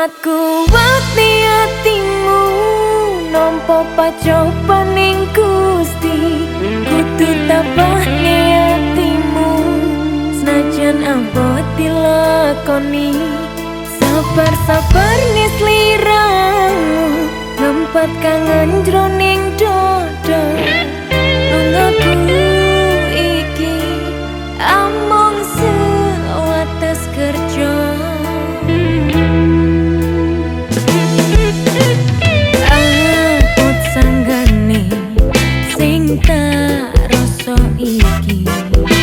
Aku wati hatimu Nompo pacoba ning gusti. Kutu tabah hatimu Senajan abot dilakoni. Sabar-sabar nis liramu Ngempat kangen jroning dodo aquí.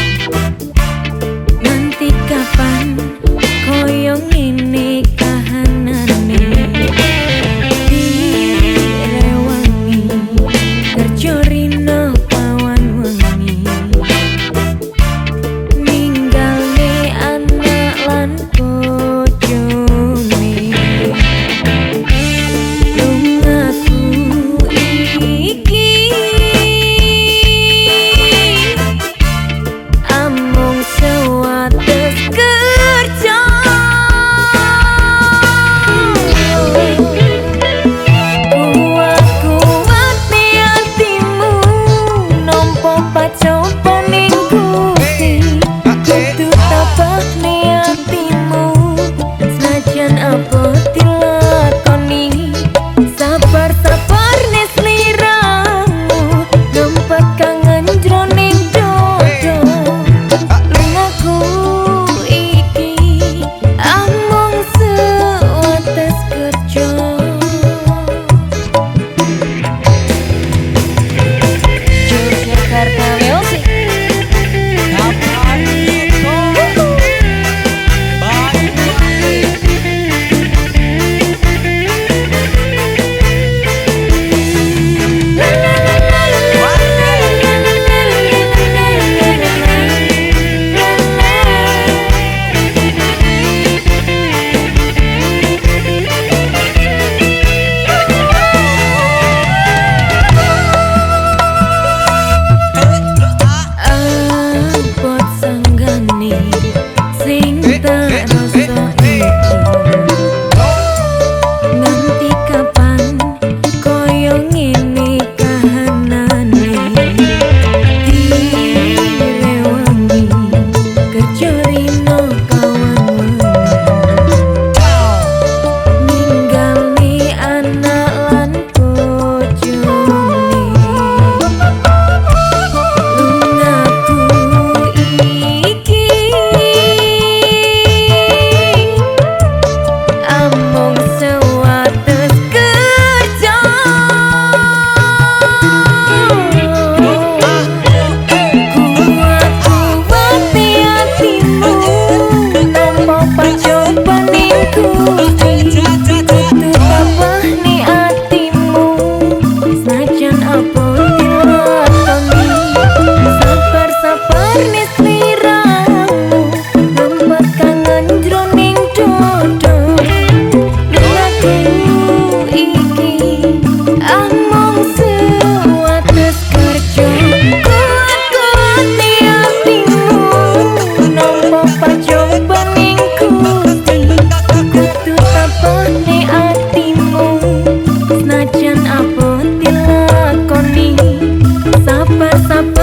passa